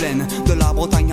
De la Bretagne.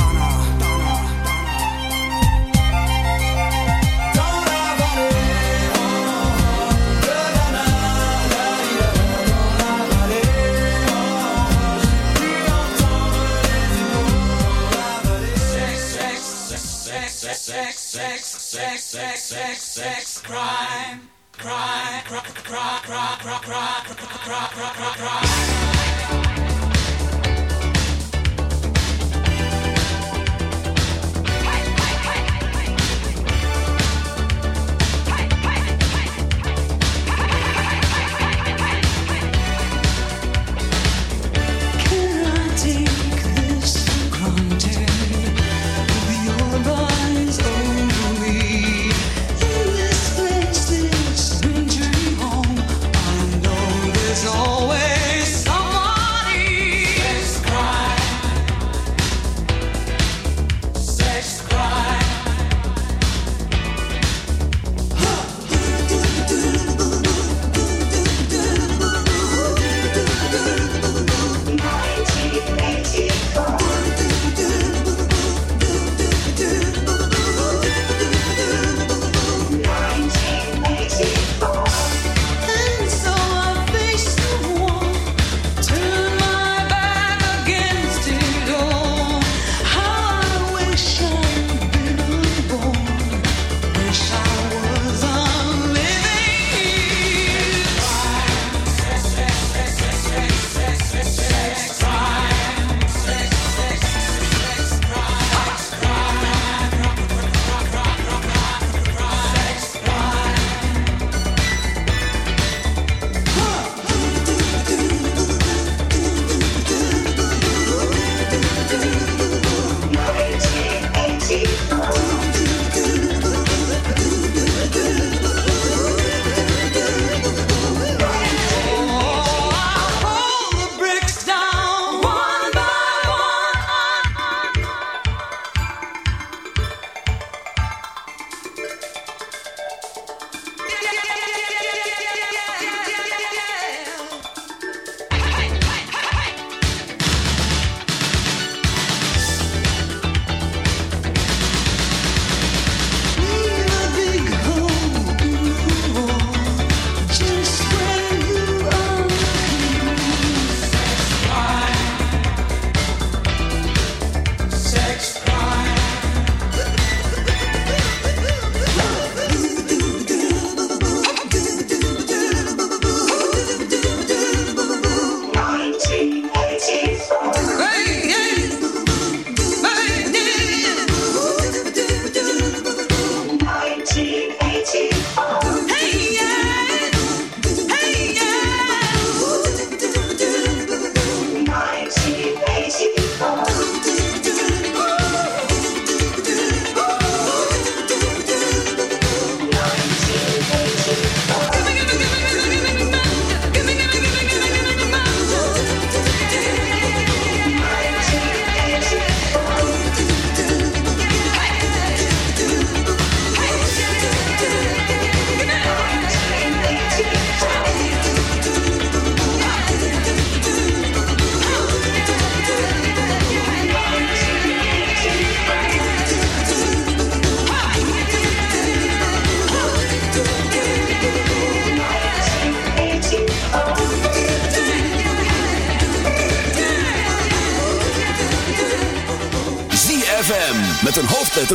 Sex, sex, crime, crime, crime, crime, crime, crime, crime, crime, crime, crime.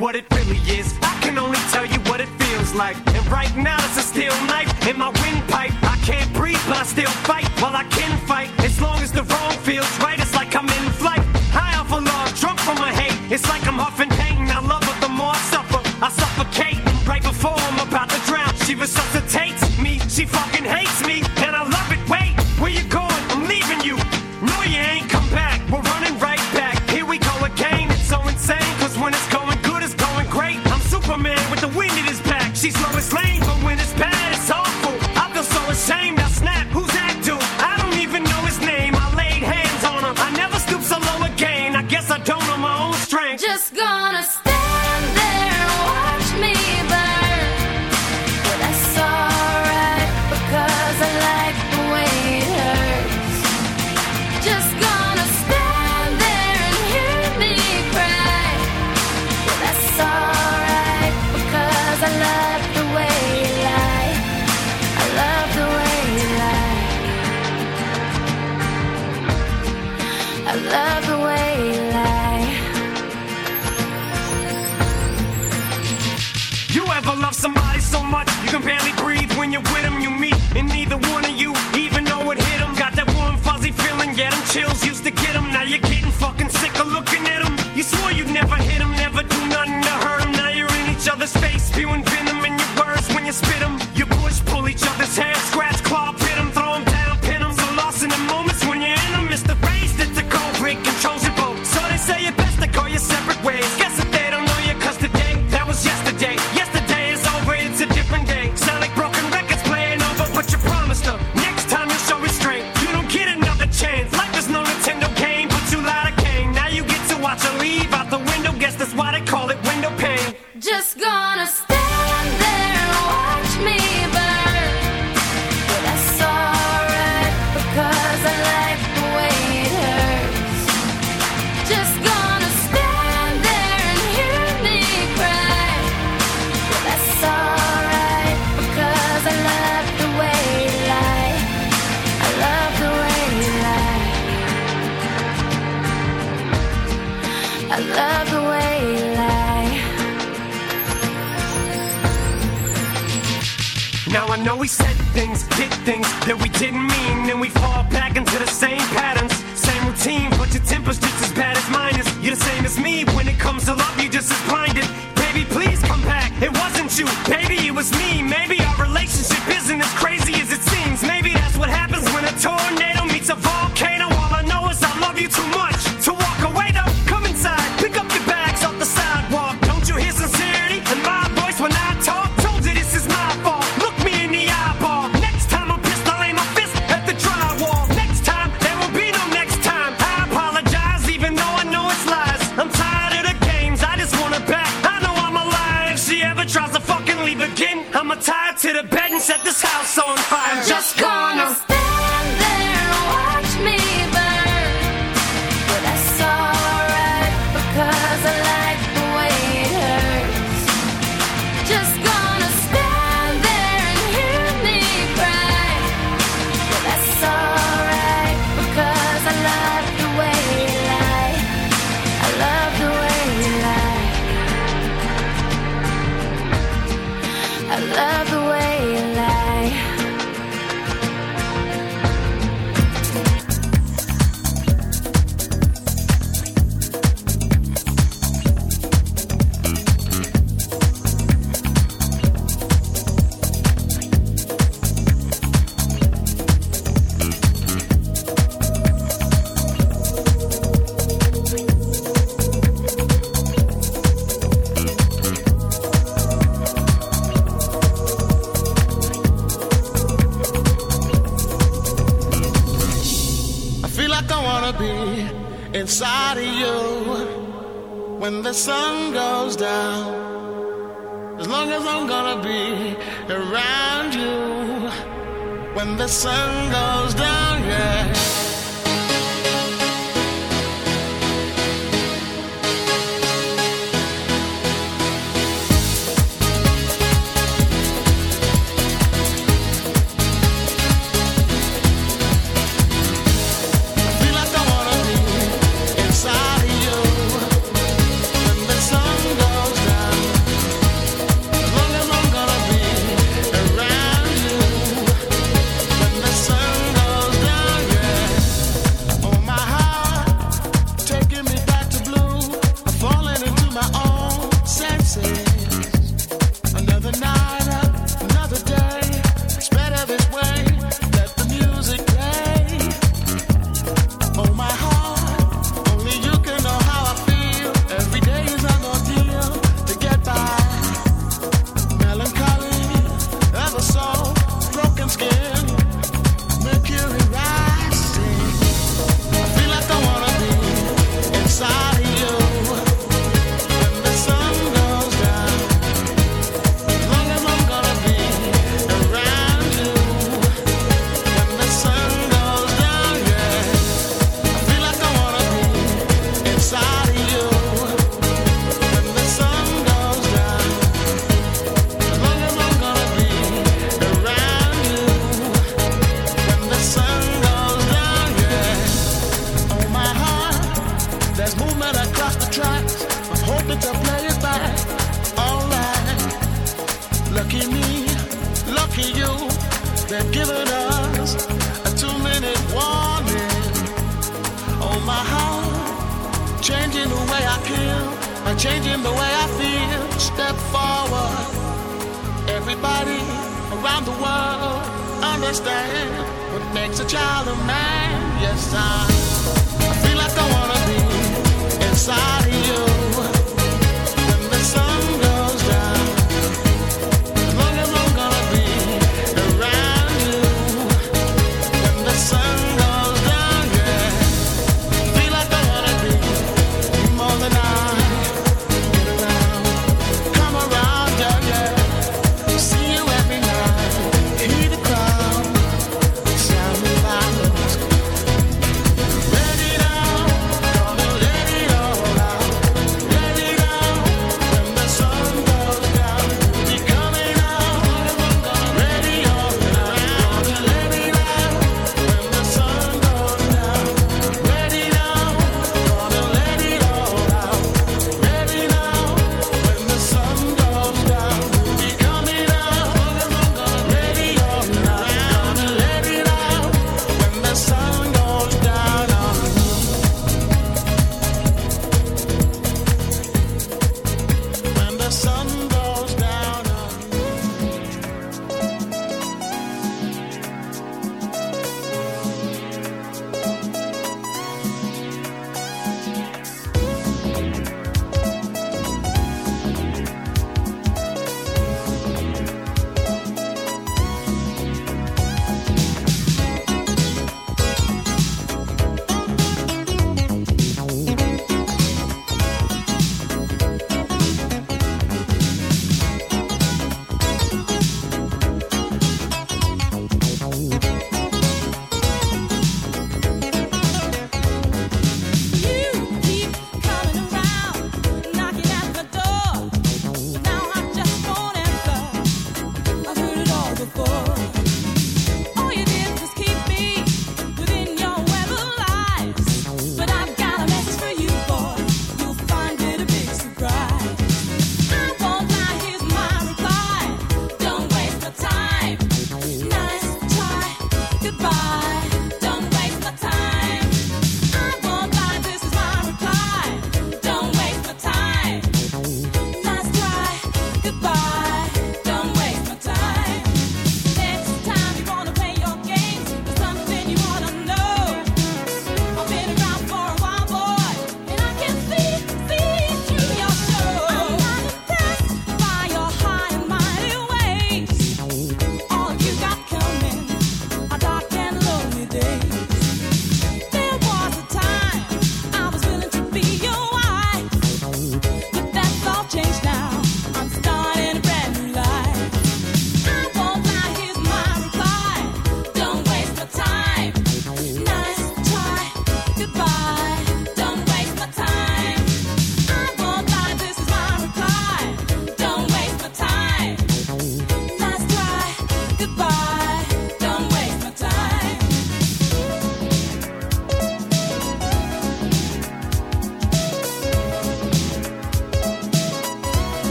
What it of the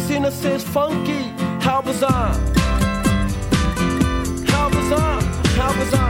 was innocent, funky. How was I? How was I? How was I?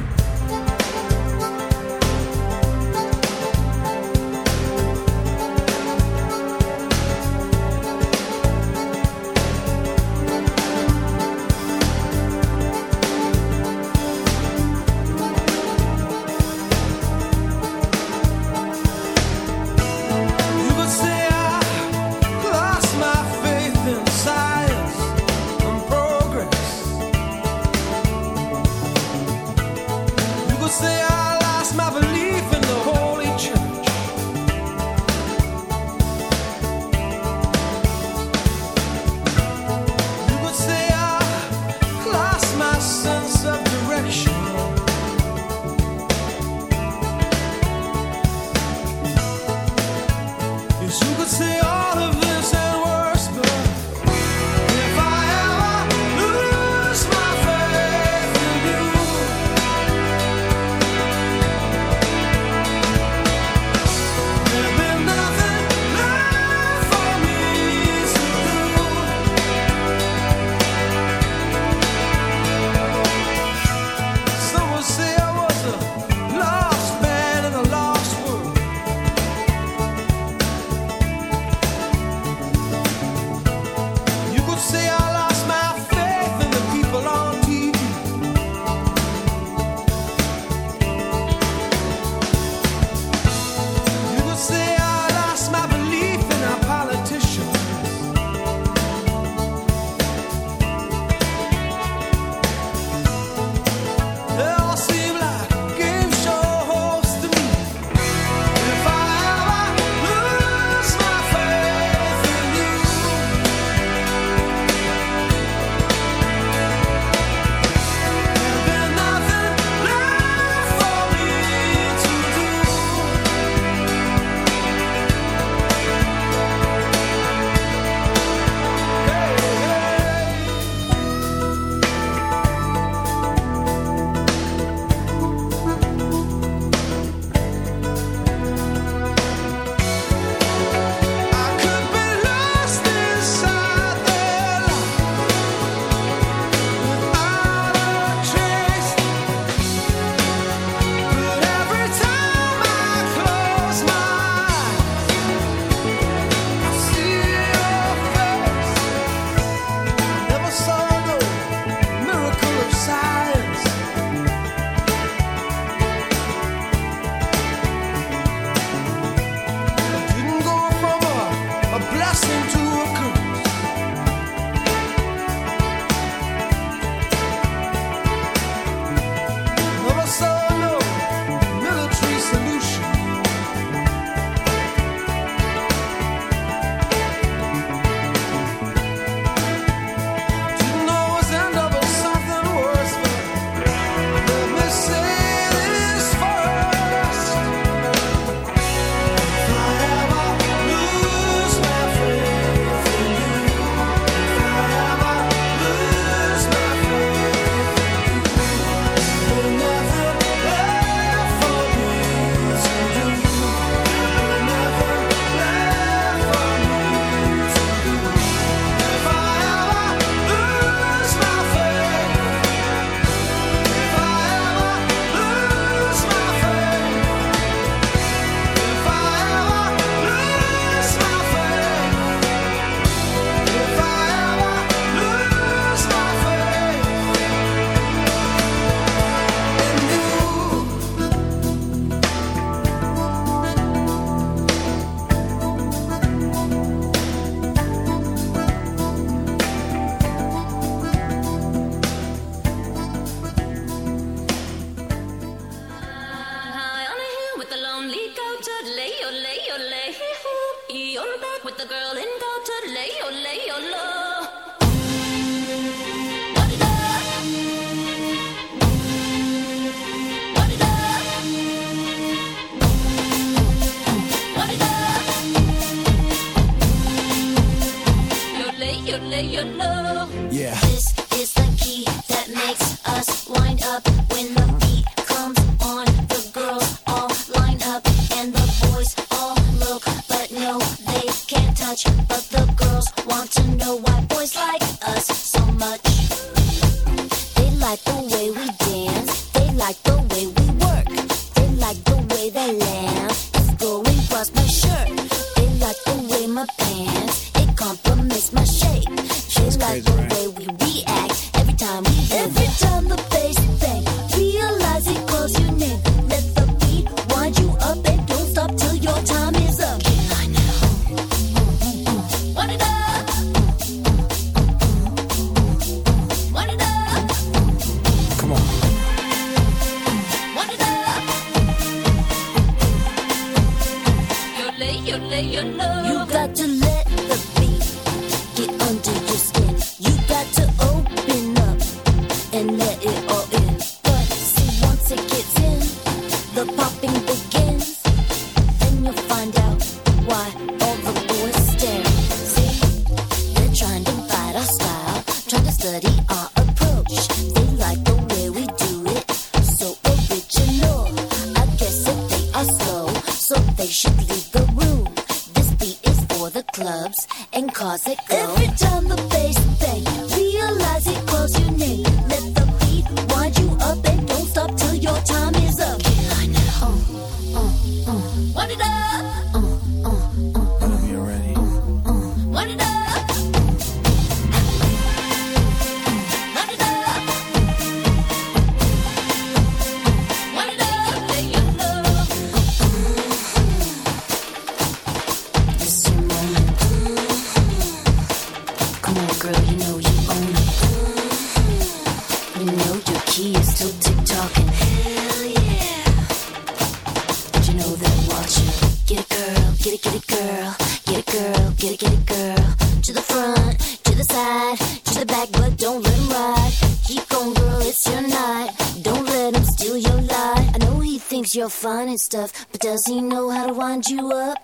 knows you're fine and stuff, but does he know how to wind you up?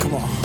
Come on.